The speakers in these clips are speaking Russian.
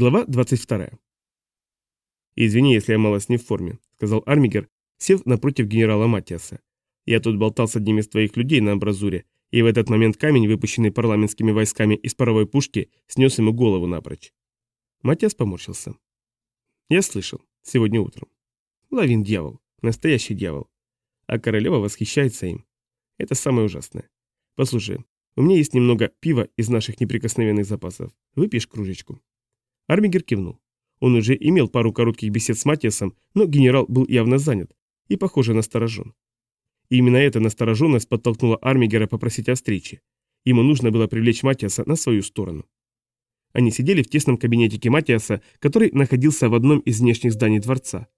Глава 22. «Извини, если я малость не в форме», — сказал Армигер, сев напротив генерала Матиаса. «Я тут болтал с одним из твоих людей на амбразуре, и в этот момент камень, выпущенный парламентскими войсками из паровой пушки, снес ему голову напрочь». Матиас поморщился. «Я слышал. Сегодня утром. Лавин дьявол. Настоящий дьявол. А королева восхищается им. Это самое ужасное. Послушай, у меня есть немного пива из наших неприкосновенных запасов. Выпьешь кружечку?» Армигер кивнул. Он уже имел пару коротких бесед с Матиасом, но генерал был явно занят и, похоже, насторожен. И именно эта настороженность подтолкнула Армигера попросить о встрече. Ему нужно было привлечь Матиаса на свою сторону. Они сидели в тесном кабинетике Матиаса, который находился в одном из внешних зданий дворца.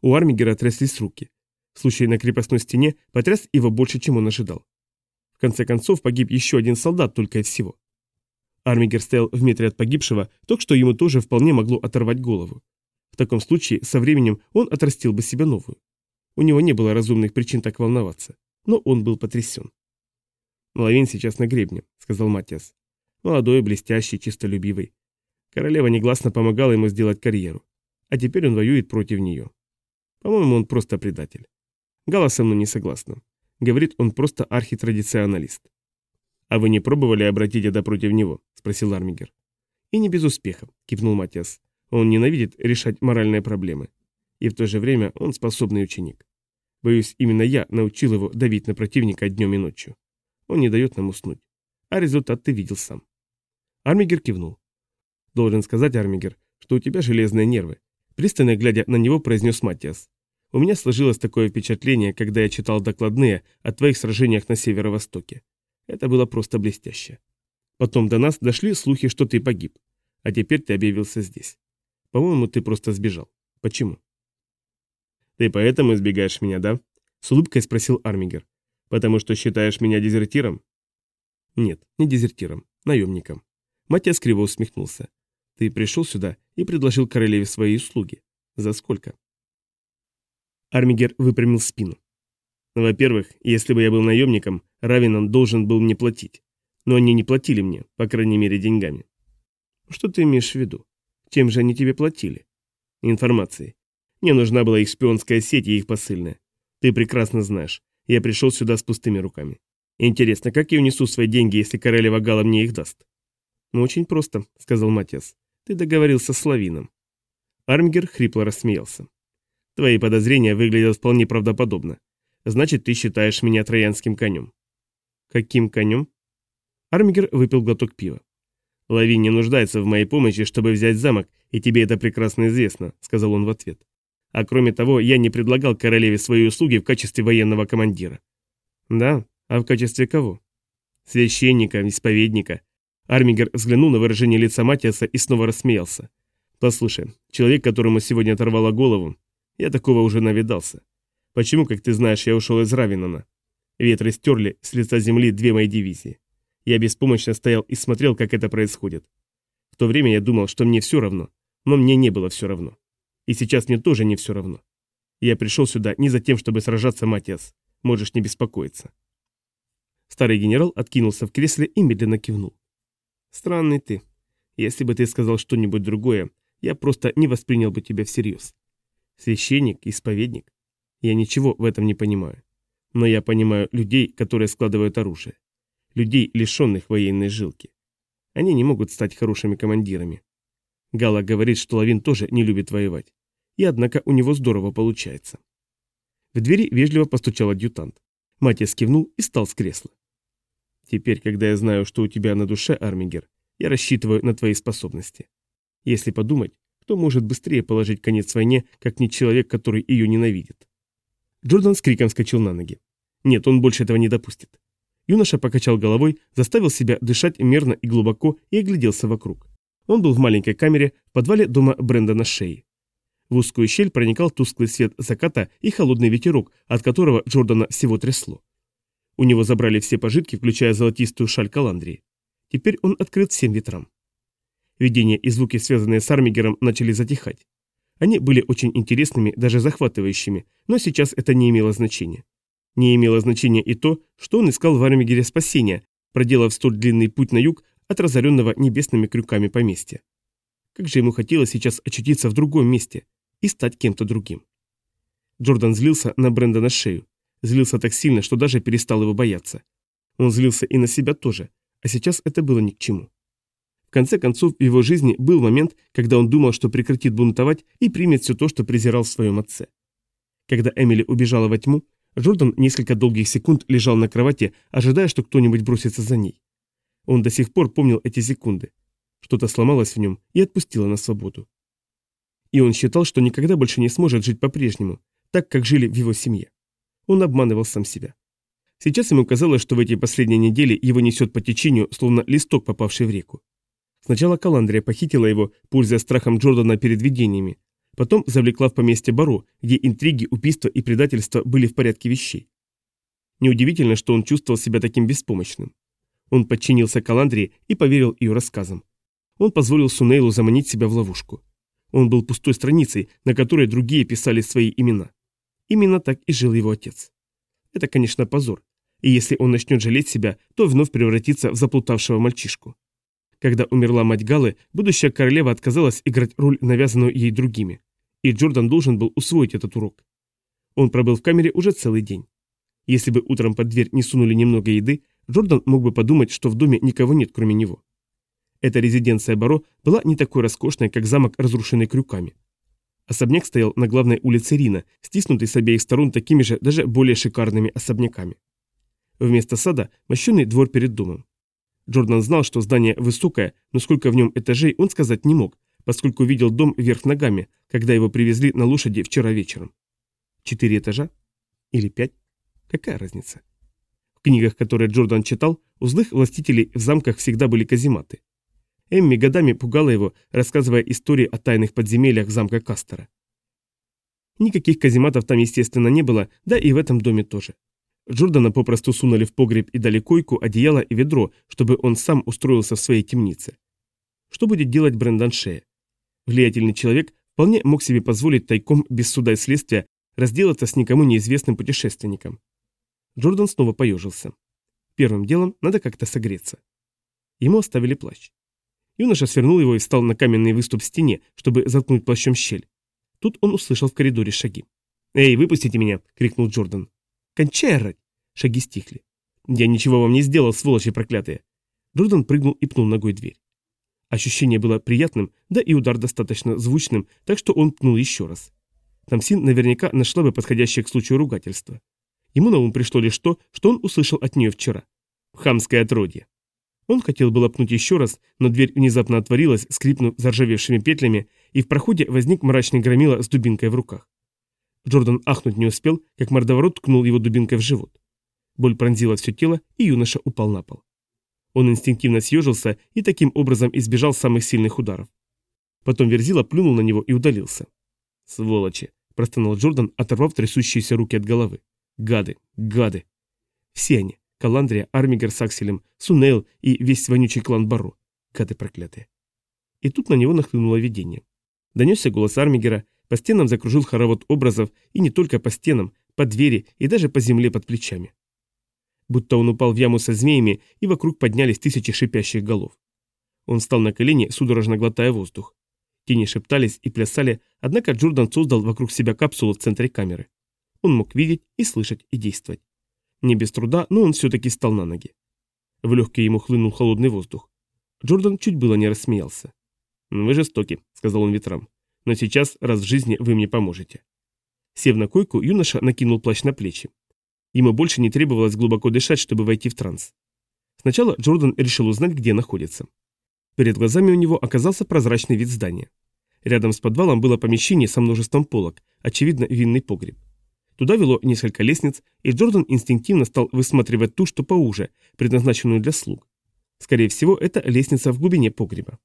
У Армигера тряслись руки. Случай на крепостной стене потряс его больше, чем он ожидал. В конце концов погиб еще один солдат только и всего. Армигер стоял в метре от погибшего, так что ему тоже вполне могло оторвать голову. В таком случае, со временем он отрастил бы себе новую. У него не было разумных причин так волноваться, но он был потрясен. «Лавин сейчас на гребне», — сказал Матиас. Молодой, блестящий, чистолюбивый. Королева негласно помогала ему сделать карьеру. А теперь он воюет против нее. По-моему, он просто предатель. Гала со мной не согласна. Говорит, он просто архитрадиционалист. «А вы не пробовали обратить это против него?» – спросил Армигер. «И не без успеха», – кивнул Матиас. «Он ненавидит решать моральные проблемы. И в то же время он способный ученик. Боюсь, именно я научил его давить на противника днем и ночью. Он не дает нам уснуть. А результат ты видел сам». Армигер кивнул. «Должен сказать, Армигер, что у тебя железные нервы», – пристально глядя на него, произнес Матиас. «У меня сложилось такое впечатление, когда я читал докладные о твоих сражениях на северо-востоке. Это было просто блестяще. Потом до нас дошли слухи, что ты погиб. А теперь ты объявился здесь. По-моему, ты просто сбежал. Почему? Ты поэтому избегаешь меня, да? С улыбкой спросил Армигер. Потому что считаешь меня дезертиром? Нет, не дезертиром, наемником. Матиас криво усмехнулся. Ты пришел сюда и предложил королеве свои услуги. За сколько? Армигер выпрямил спину. Во-первых, если бы я был наемником, Равинан должен был мне платить. Но они не платили мне, по крайней мере, деньгами. Что ты имеешь в виду? Чем же они тебе платили? Информацией. Мне нужна была их шпионская сеть и их посыльная. Ты прекрасно знаешь. Я пришел сюда с пустыми руками. Интересно, как я унесу свои деньги, если королева Гала мне их даст? Ну, очень просто, сказал Матиас. Ты договорился с Лавином. Армгер хрипло рассмеялся. Твои подозрения выглядят вполне правдоподобно. Значит, ты считаешь меня троянским конем. Каким конем? Армигер выпил глоток пива. Лави не нуждается в моей помощи, чтобы взять замок, и тебе это прекрасно известно, сказал он в ответ. А кроме того, я не предлагал королеве свои услуги в качестве военного командира. Да, а в качестве кого? Священника, исповедника. Армигер взглянул на выражение лица Матиаса и снова рассмеялся. Послушай, человек, которому сегодня оторвало голову, я такого уже навидался. Почему, как ты знаешь, я ушел из Равинана? Ветры стерли с лица земли две мои дивизии. Я беспомощно стоял и смотрел, как это происходит. В то время я думал, что мне все равно, но мне не было все равно. И сейчас мне тоже не все равно. Я пришел сюда не за тем, чтобы сражаться, Матиас. Можешь не беспокоиться. Старый генерал откинулся в кресле и медленно кивнул. Странный ты. Если бы ты сказал что-нибудь другое, я просто не воспринял бы тебя всерьез. Священник, исповедник. Я ничего в этом не понимаю. Но я понимаю людей, которые складывают оружие. Людей, лишенных военной жилки. Они не могут стать хорошими командирами. Гала говорит, что Лавин тоже не любит воевать. И однако у него здорово получается. В двери вежливо постучал адъютант. Матиас кивнул и встал с кресла. «Теперь, когда я знаю, что у тебя на душе, Армигер, я рассчитываю на твои способности. Если подумать, кто может быстрее положить конец войне, как не человек, который ее ненавидит?» Джордан с криком вскочил на ноги. Нет, он больше этого не допустит. Юноша покачал головой, заставил себя дышать мерно и глубоко и огляделся вокруг. Он был в маленькой камере в подвале дома Брэндона Шеи. В узкую щель проникал тусклый свет заката и холодный ветерок, от которого Джордана всего трясло. У него забрали все пожитки, включая золотистую шаль Каландрии. Теперь он открыт всем ветрам. Видения и звуки, связанные с Армигером, начали затихать. Они были очень интересными, даже захватывающими, но сейчас это не имело значения. Не имело значения и то, что он искал в Армигере спасения, проделав столь длинный путь на юг от разоренного небесными крюками поместья. Как же ему хотелось сейчас очутиться в другом месте и стать кем-то другим. Джордан злился на Брэндона шею. Злился так сильно, что даже перестал его бояться. Он злился и на себя тоже, а сейчас это было ни к чему. В конце концов, в его жизни был момент, когда он думал, что прекратит бунтовать и примет все то, что презирал в своем отце. Когда Эмили убежала во тьму, Джордан несколько долгих секунд лежал на кровати, ожидая, что кто-нибудь бросится за ней. Он до сих пор помнил эти секунды. Что-то сломалось в нем и отпустило на свободу. И он считал, что никогда больше не сможет жить по-прежнему, так, как жили в его семье. Он обманывал сам себя. Сейчас ему казалось, что в эти последние недели его несет по течению, словно листок, попавший в реку. Сначала Каландрия похитила его, пользуясь страхом Джордана перед видениями, потом завлекла в поместье Баро, где интриги, убийства и предательства были в порядке вещей. Неудивительно, что он чувствовал себя таким беспомощным. Он подчинился Каландрии и поверил ее рассказам. Он позволил Сунейлу заманить себя в ловушку. Он был пустой страницей, на которой другие писали свои имена. Именно так и жил его отец. Это, конечно, позор, и если он начнет жалеть себя, то вновь превратится в заплутавшего мальчишку. Когда умерла мать Галы, будущая королева отказалась играть роль, навязанную ей другими, и Джордан должен был усвоить этот урок. Он пробыл в камере уже целый день. Если бы утром под дверь не сунули немного еды, Джордан мог бы подумать, что в доме никого нет, кроме него. Эта резиденция Баро была не такой роскошной, как замок, разрушенный крюками. Особняк стоял на главной улице Рина, стиснутый с обеих сторон такими же, даже более шикарными особняками. Вместо сада – мощенный двор перед домом. Джордан знал, что здание высокое, но сколько в нем этажей он сказать не мог, поскольку видел дом вверх ногами, когда его привезли на лошади вчера вечером. Четыре этажа? Или пять? Какая разница? В книгах, которые Джордан читал, у злых властителей в замках всегда были казематы. Эмми годами пугала его, рассказывая истории о тайных подземельях замка Кастера. Никаких казематов там, естественно, не было, да и в этом доме тоже. Джордана попросту сунули в погреб и дали койку, одеяло и ведро, чтобы он сам устроился в своей темнице. Что будет делать Брэндон Шея? Влиятельный человек вполне мог себе позволить тайком, без суда и следствия, разделаться с никому неизвестным путешественником. Джордан снова поежился. Первым делом надо как-то согреться. Ему оставили плащ. Юноша свернул его и встал на каменный выступ в стене, чтобы заткнуть плащом щель. Тут он услышал в коридоре шаги. «Эй, выпустите меня!» — крикнул Джордан. «Кончай орать!» Шаги стихли. «Я ничего вам не сделал, сволочи проклятые!» Джордан прыгнул и пнул ногой дверь. Ощущение было приятным, да и удар достаточно звучным, так что он пнул еще раз. Тамсин наверняка нашла бы подходящее к случаю ругательство. Ему на ум пришло лишь то, что он услышал от нее вчера. «Хамское отродье!» Он хотел было пнуть еще раз, но дверь внезапно отворилась, скрипнув заржавевшими петлями, и в проходе возник мрачный громила с дубинкой в руках. Джордан ахнуть не успел, как мордоворот ткнул его дубинкой в живот. Боль пронзила все тело, и юноша упал на пол. Он инстинктивно съежился и таким образом избежал самых сильных ударов. Потом Верзила плюнул на него и удалился. «Сволочи!» – простонал Джордан, оторвав трясущиеся руки от головы. «Гады! Гады!» Все они. Каландрия, Армигер с Акселем, Сунейл и весь вонючий клан Баро. Гады проклятые. И тут на него нахлынуло видение. Донесся голос Армигера, по стенам закружил хоровод образов, и не только по стенам, по двери и даже по земле под плечами. Будто он упал в яму со змеями, и вокруг поднялись тысячи шипящих голов. Он встал на колени, судорожно глотая воздух. Тени шептались и плясали, однако Джордан создал вокруг себя капсулу в центре камеры. Он мог видеть и слышать и действовать. Не без труда, но он все-таки встал на ноги. В легкие ему хлынул холодный воздух. Джордан чуть было не рассмеялся. «Вы жестоки», — сказал он ветрам. «Но сейчас, раз в жизни, вы мне поможете». Сев на койку, юноша накинул плащ на плечи. Ему больше не требовалось глубоко дышать, чтобы войти в транс. Сначала Джордан решил узнать, где находится. Перед глазами у него оказался прозрачный вид здания. Рядом с подвалом было помещение со множеством полок, очевидно, винный погреб. Туда вело несколько лестниц, и Джордан инстинктивно стал высматривать ту, что поуже, предназначенную для слуг. Скорее всего, это лестница в глубине погреба.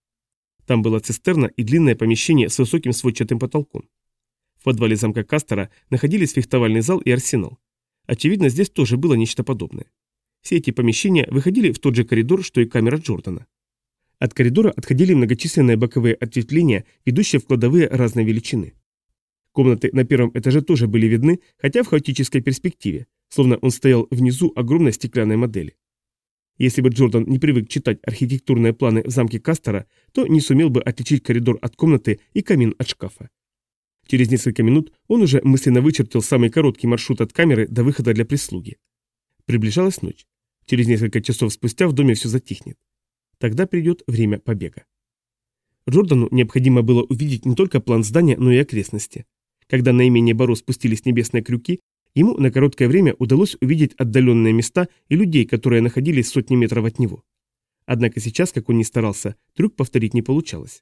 Там была цистерна и длинное помещение с высоким сводчатым потолком. В подвале замка Кастера находились фехтовальный зал и арсенал. Очевидно, здесь тоже было нечто подобное. Все эти помещения выходили в тот же коридор, что и камера Джордана. От коридора отходили многочисленные боковые ответвления, ведущие в кладовые разной величины. Комнаты на первом этаже тоже были видны, хотя в хаотической перспективе, словно он стоял внизу огромной стеклянной модели. Если бы Джордан не привык читать архитектурные планы в замке Кастера, то не сумел бы отличить коридор от комнаты и камин от шкафа. Через несколько минут он уже мысленно вычертил самый короткий маршрут от камеры до выхода для прислуги. Приближалась ночь. Через несколько часов спустя в доме все затихнет. Тогда придет время побега. Джордану необходимо было увидеть не только план здания, но и окрестности. Когда наименее Баро спустились небесные крюки, ему на короткое время удалось увидеть отдаленные места и людей, которые находились сотни метров от него. Однако сейчас, как он ни старался, трюк повторить не получалось.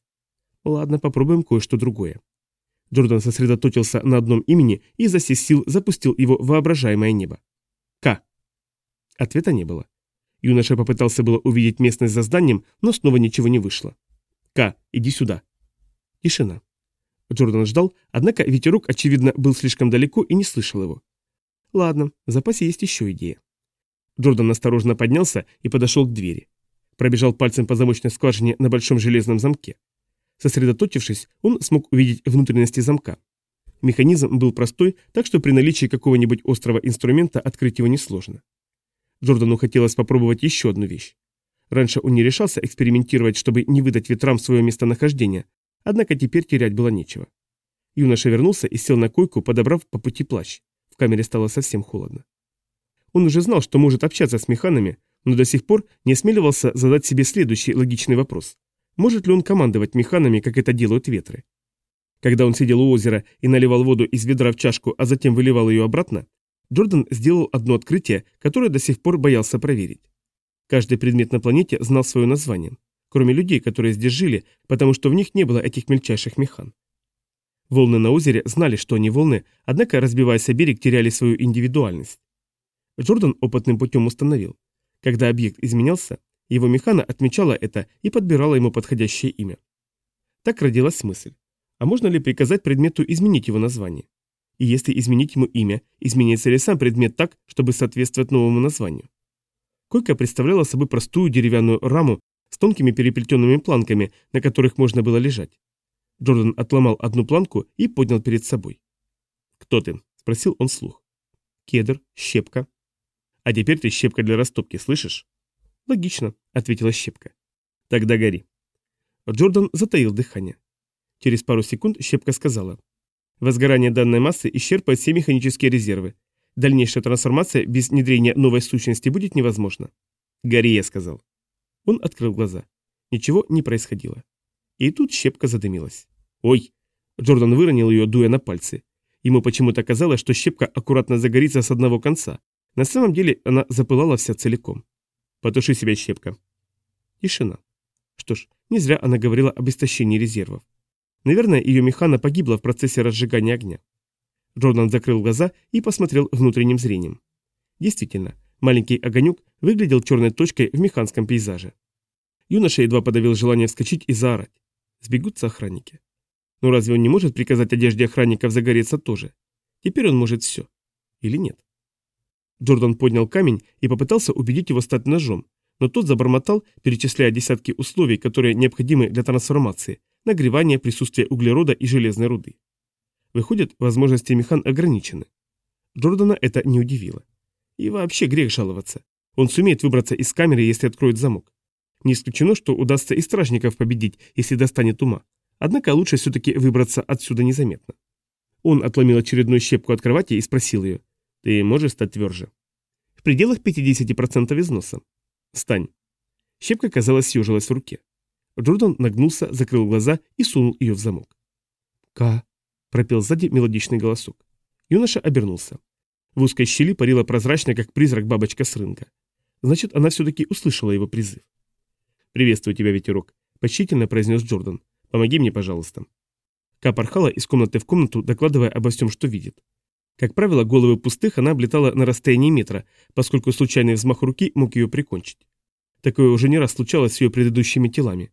Ладно, попробуем кое-что другое. Джордан сосредоточился на одном имени и за сил запустил его воображаемое небо. К. Ответа не было. Юноша попытался было увидеть местность за зданием, но снова ничего не вышло. К, иди сюда. Тишина. Джордан ждал, однако ветерок, очевидно, был слишком далеко и не слышал его. Ладно, в запасе есть еще идея. Джордан осторожно поднялся и подошел к двери. Пробежал пальцем по замочной скважине на большом железном замке. Сосредоточившись, он смог увидеть внутренности замка. Механизм был простой, так что при наличии какого-нибудь острого инструмента открыть его несложно. Джордану хотелось попробовать еще одну вещь. Раньше он не решался экспериментировать, чтобы не выдать ветрам свое местонахождение, однако теперь терять было нечего. Юноша вернулся и сел на койку, подобрав по пути плащ. В камере стало совсем холодно. Он уже знал, что может общаться с механами, но до сих пор не осмеливался задать себе следующий логичный вопрос. Может ли он командовать механами, как это делают ветры? Когда он сидел у озера и наливал воду из ведра в чашку, а затем выливал ее обратно, Джордан сделал одно открытие, которое до сих пор боялся проверить. Каждый предмет на планете знал свое название, кроме людей, которые здесь жили, потому что в них не было этих мельчайших механ. Волны на озере знали, что они волны, однако, разбиваясь о берег, теряли свою индивидуальность. Джордан опытным путем установил. Когда объект изменялся, его механа отмечала это и подбирала ему подходящее имя. Так родилась мысль. А можно ли приказать предмету изменить его название? И если изменить ему имя, изменится ли сам предмет так, чтобы соответствовать новому названию? Койка представляла собой простую деревянную раму с тонкими переплетенными планками, на которых можно было лежать. Джордан отломал одну планку и поднял перед собой. «Кто ты?» – спросил он слух. «Кедр, щепка». «А теперь ты щепка для растопки, слышишь?» «Логично», — ответила щепка. «Тогда гори». Джордан затаил дыхание. Через пару секунд щепка сказала. «Возгорание данной массы исчерпает все механические резервы. Дальнейшая трансформация без внедрения новой сущности будет невозможна». «Гори», — я сказал. Он открыл глаза. Ничего не происходило. И тут щепка задымилась. «Ой!» Джордан выронил ее, дуя на пальцы. Ему почему-то казалось, что щепка аккуратно загорится с одного конца. На самом деле она запылала вся целиком. Потуши себя, щепка. Тишина. Что ж, не зря она говорила об истощении резервов. Наверное, ее механа погибла в процессе разжигания огня. Джордан закрыл глаза и посмотрел внутренним зрением. Действительно, маленький огонек выглядел черной точкой в механском пейзаже. Юноша едва подавил желание вскочить и заорать. Сбегутся охранники. Но разве он не может приказать одежде охранников загореться тоже? Теперь он может все. Или нет? Джордан поднял камень и попытался убедить его стать ножом, но тот забормотал, перечисляя десятки условий, которые необходимы для трансформации, нагревание, присутствие углерода и железной руды. Выходит, возможности механ ограничены. Джордана это не удивило. И вообще грех жаловаться. Он сумеет выбраться из камеры, если откроет замок. Не исключено, что удастся и стражников победить, если достанет ума. Однако лучше все-таки выбраться отсюда незаметно. Он отломил очередную щепку от кровати и спросил ее, ты можешь стать тверже? В пределах 50% износа. Стань. Щепка, казалось, съежилась в руке. Джордан нагнулся, закрыл глаза и сунул ее в замок. «Ка!» – пропел сзади мелодичный голосок. Юноша обернулся. В узкой щели парила прозрачно, как призрак бабочка с рынка. Значит, она все-таки услышала его призыв. «Приветствую тебя, ветерок», – почтительно произнес Джордан. «Помоги мне, пожалуйста». Ка порхала из комнаты в комнату, докладывая обо всем, что видит. Как правило, головы пустых она облетала на расстоянии метра, поскольку случайный взмах руки мог ее прикончить. Такое уже не раз случалось с ее предыдущими телами.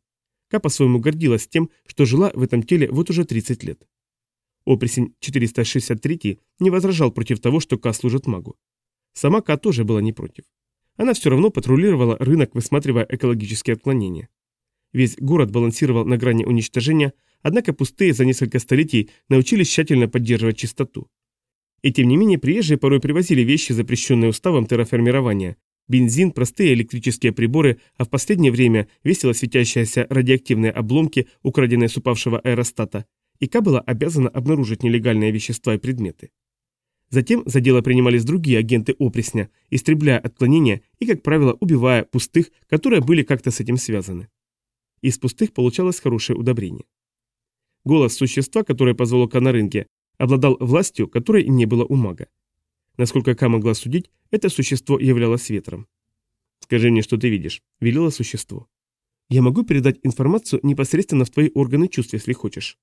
Ка по-своему гордилась тем, что жила в этом теле вот уже 30 лет. Опресень 463 не возражал против того, что Ка служит магу. Сама Ка тоже была не против. Она все равно патрулировала рынок, высматривая экологические отклонения. Весь город балансировал на грани уничтожения, однако пустые за несколько столетий научились тщательно поддерживать чистоту. И тем не менее приезжие порой привозили вещи, запрещенные уставом терраформирования, Бензин, простые электрические приборы, а в последнее время весело светящиеся радиоактивные обломки, украденные с упавшего аэростата, ИК была обязана обнаружить нелегальные вещества и предметы. Затем за дело принимались другие агенты опресня, истребляя отклонения и, как правило, убивая пустых, которые были как-то с этим связаны. Из пустых получалось хорошее удобрение. Голос существа, которое позвало рынке, обладал властью, которой не было у мага. Насколько Ка могла судить, это существо являлось ветром. «Скажи мне, что ты видишь», — велело существо. «Я могу передать информацию непосредственно в твои органы чувств, если хочешь».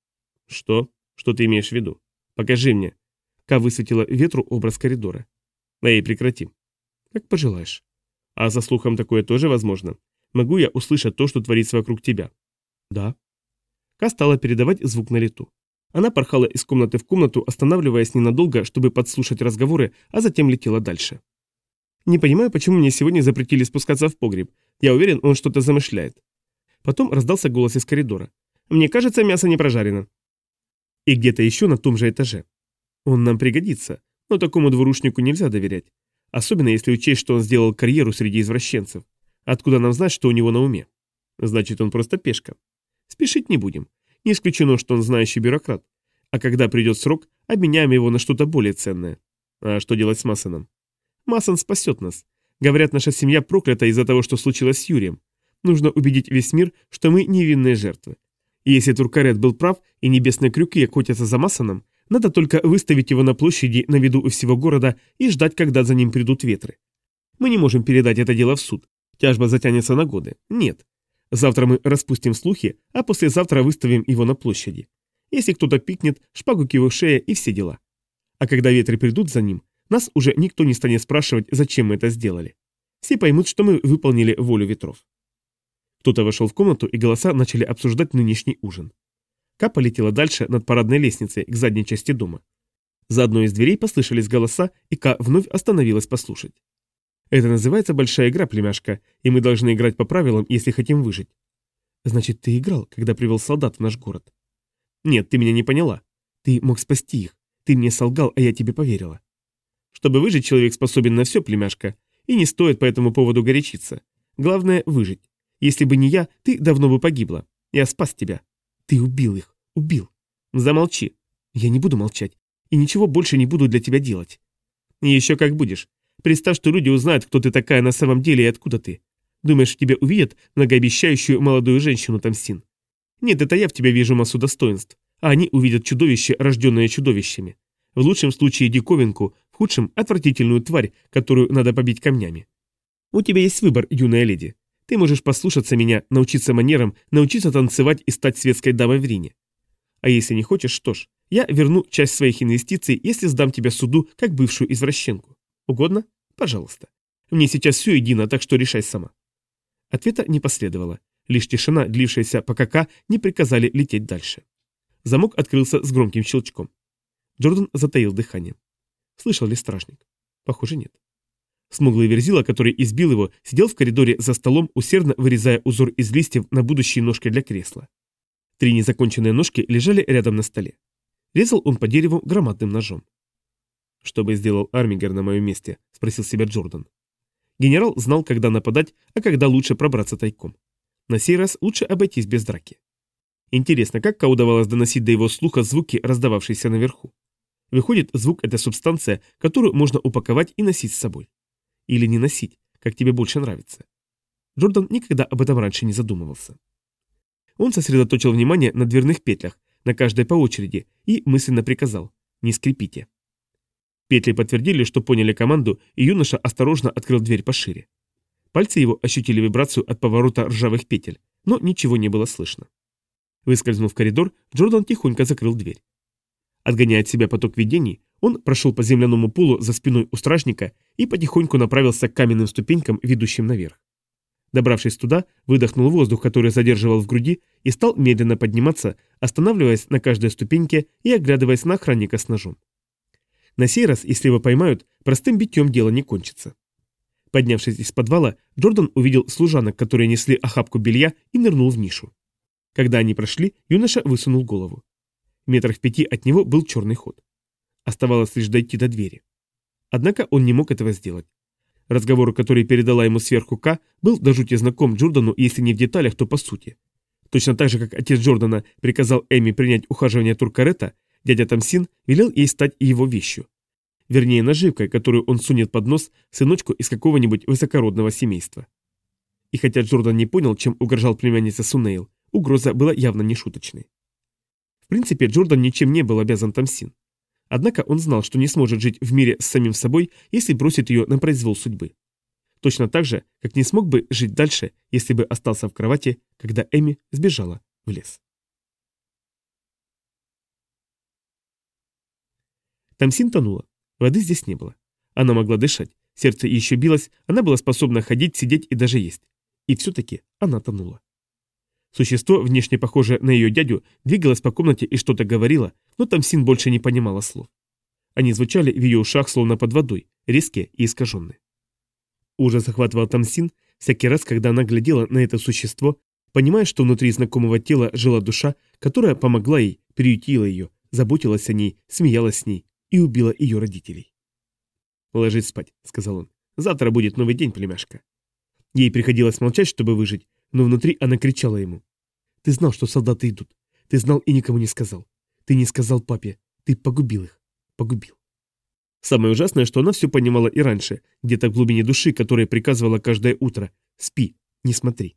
«Что? Что ты имеешь в виду? Покажи мне». Ка высветила ветру образ коридора. «Эй, прекрати». «Как пожелаешь». «А за слухом такое тоже возможно? Могу я услышать то, что творится вокруг тебя?» «Да». Ка стала передавать звук на лету. Она порхала из комнаты в комнату, останавливаясь ненадолго, чтобы подслушать разговоры, а затем летела дальше. «Не понимаю, почему мне сегодня запретили спускаться в погреб. Я уверен, он что-то замышляет». Потом раздался голос из коридора. «Мне кажется, мясо не прожарено». И где-то еще на том же этаже. Он нам пригодится, но такому двурушнику нельзя доверять. Особенно если учесть, что он сделал карьеру среди извращенцев. Откуда нам знать, что у него на уме? Значит, он просто пешка. Спешить не будем. Не исключено, что он знающий бюрократ. А когда придет срок, обменяем его на что-то более ценное. А что делать с Массоном? Массон спасет нас. Говорят, наша семья проклята из-за того, что случилось с Юрием. Нужно убедить весь мир, что мы невинные жертвы. И если Туркарет был прав, и небесные крюки охотятся за Массоном, надо только выставить его на площади на виду у всего города и ждать, когда за ним придут ветры. Мы не можем передать это дело в суд. Тяжба затянется на годы. Нет. Завтра мы распустим слухи, а послезавтра выставим его на площади. Если кто-то пикнет, шпагу к его шее и все дела. А когда ветры придут за ним, нас уже никто не станет спрашивать, зачем мы это сделали. Все поймут, что мы выполнили волю ветров. Кто-то вошел в комнату, и голоса начали обсуждать нынешний ужин. Ка полетела дальше над парадной лестницей к задней части дома. За одной из дверей послышались голоса, и Ка вновь остановилась послушать. Это называется большая игра, племяшка, и мы должны играть по правилам, если хотим выжить. Значит, ты играл, когда привел солдат в наш город? Нет, ты меня не поняла. Ты мог спасти их. Ты мне солгал, а я тебе поверила. Чтобы выжить, человек способен на все, племяшка, и не стоит по этому поводу горячиться. Главное — выжить. Если бы не я, ты давно бы погибла. Я спас тебя. Ты убил их. Убил. Замолчи. Я не буду молчать. И ничего больше не буду для тебя делать. Еще как будешь. Представь, что люди узнают, кто ты такая на самом деле и откуда ты. Думаешь, тебя увидят многообещающую молодую женщину Тамсин? Нет, это я в тебя вижу массу достоинств, а они увидят чудовище, рожденное чудовищами. В лучшем случае диковинку, в худшем – отвратительную тварь, которую надо побить камнями. У тебя есть выбор, юная леди. Ты можешь послушаться меня, научиться манерам, научиться танцевать и стать светской дамой в Рине. А если не хочешь, что ж, я верну часть своих инвестиций, если сдам тебя суду как бывшую извращенку. Угодно? Пожалуйста. Мне сейчас все едино, так что решай сама. Ответа не последовало. Лишь тишина, длившаяся пока Ка не приказали лететь дальше. Замок открылся с громким щелчком. Джордан затаил дыхание. Слышал ли стражник? Похоже, нет. Смуглый верзила, который избил его, сидел в коридоре за столом, усердно вырезая узор из листьев на будущие ножки для кресла. Три незаконченные ножки лежали рядом на столе. Резал он по дереву громадным ножом. «Что бы сделал Армигер на моем месте?» – спросил себя Джордан. Генерал знал, когда нападать, а когда лучше пробраться тайком. На сей раз лучше обойтись без драки. Интересно, как Ка удавалось доносить до его слуха звуки, раздававшиеся наверху? Выходит, звук – это субстанция, которую можно упаковать и носить с собой. Или не носить, как тебе больше нравится. Джордан никогда об этом раньше не задумывался. Он сосредоточил внимание на дверных петлях, на каждой по очереди, и мысленно приказал «Не скрипите». Петли подтвердили, что поняли команду, и юноша осторожно открыл дверь пошире. Пальцы его ощутили вибрацию от поворота ржавых петель, но ничего не было слышно. Выскользнув в коридор, Джордан тихонько закрыл дверь. Отгоняя от себя поток видений, он прошел по земляному полу за спиной у стражника и потихоньку направился к каменным ступенькам, ведущим наверх. Добравшись туда, выдохнул воздух, который задерживал в груди, и стал медленно подниматься, останавливаясь на каждой ступеньке и оглядываясь на охранника с ножом. На сей раз, если его поймают, простым битьем дело не кончится. Поднявшись из подвала, Джордан увидел служанок, которые несли охапку белья, и нырнул в нишу. Когда они прошли, юноша высунул голову. Метрах в пяти от него был черный ход. Оставалось лишь дойти до двери. Однако он не мог этого сделать. Разговор, который передала ему сверху К, был до жути знаком Джордану, если не в деталях, то по сути. Точно так же, как отец Джордана приказал Эми принять ухаживание Туркарета, дядя Тамсин велел ей стать его вещью. Вернее, наживкой, которую он сунет под нос сыночку из какого-нибудь высокородного семейства. И хотя Джордан не понял, чем угрожал племянница Сунейл, угроза была явно не шуточной. В принципе, Джордан ничем не был обязан Тамсин. Однако он знал, что не сможет жить в мире с самим собой, если бросит ее на произвол судьбы. Точно так же, как не смог бы жить дальше, если бы остался в кровати, когда Эми сбежала в лес. Тамсин тонула. Воды здесь не было. Она могла дышать, сердце еще билось, она была способна ходить, сидеть и даже есть. И все-таки она тонула. Существо, внешне похожее на ее дядю, двигалось по комнате и что-то говорило, но Тамсин больше не понимала слов. Они звучали в ее ушах словно под водой, резкие и искаженные. Ужас захватывал Тамсин всякий раз, когда она глядела на это существо, понимая, что внутри знакомого тела жила душа, которая помогла ей, приютила ее, заботилась о ней, смеялась с ней, и убила ее родителей. «Ложись спать», — сказал он. «Завтра будет новый день, племяшка». Ей приходилось молчать, чтобы выжить, но внутри она кричала ему. «Ты знал, что солдаты идут. Ты знал и никому не сказал. Ты не сказал папе. Ты погубил их. Погубил». Самое ужасное, что она все понимала и раньше, где-то в глубине души, которая приказывала каждое утро «Спи, не смотри».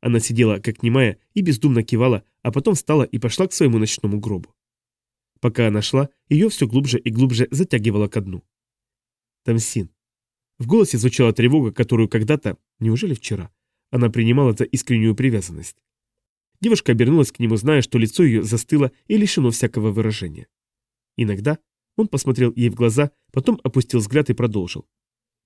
Она сидела как немая и бездумно кивала, а потом встала и пошла к своему ночному гробу. Пока она шла, ее все глубже и глубже затягивало ко дну. Тамсин. В голосе звучала тревога, которую когда-то, неужели вчера, она принимала за искреннюю привязанность. Девушка обернулась к нему, зная, что лицо ее застыло и лишено всякого выражения. Иногда он посмотрел ей в глаза, потом опустил взгляд и продолжил.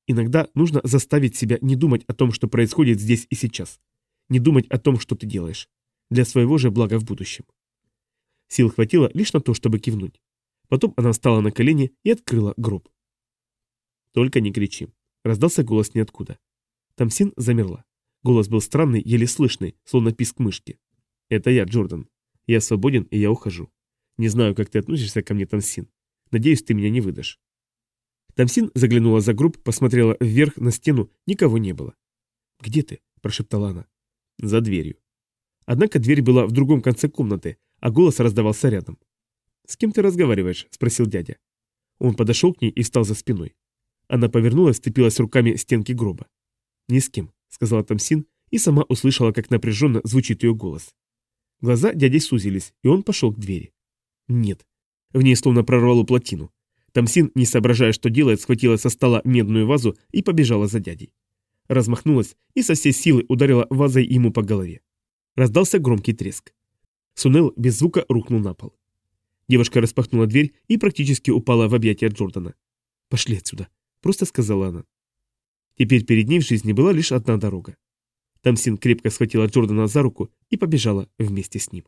Иногда нужно заставить себя не думать о том, что происходит здесь и сейчас. Не думать о том, что ты делаешь. Для своего же блага в будущем. Сил хватило лишь на то, чтобы кивнуть. Потом она встала на колени и открыла гроб. «Только не кричи», — раздался голос ниоткуда. Тамсин замерла. Голос был странный, еле слышный, словно писк мышки. «Это я, Джордан. Я свободен, и я ухожу. Не знаю, как ты относишься ко мне, Тамсин. Надеюсь, ты меня не выдашь». Тамсин заглянула за гроб, посмотрела вверх на стену, никого не было. «Где ты?» – прошептала она. «За дверью». Однако дверь была в другом конце комнаты, а голос раздавался рядом. «С кем ты разговариваешь?» – спросил дядя. Он подошел к ней и встал за спиной. Она повернулась, вцепилась руками стенки гроба. «Ни с кем», – сказала Тамсин, и сама услышала, как напряженно звучит ее голос. Глаза дяди сузились, и он пошел к двери. «Нет». В ней словно прорвало плотину. Тамсин, не соображая, что делает, схватила со стола медную вазу и побежала за дядей. Размахнулась и со всей силы ударила вазой ему по голове. Раздался громкий треск. Сунел без звука рухнул на пол. Девушка распахнула дверь и практически упала в объятия Джордана. «Пошли отсюда», — просто сказала она. Теперь перед ней в жизни была лишь одна дорога. Тамсин крепко схватила Джордана за руку и побежала вместе с ним.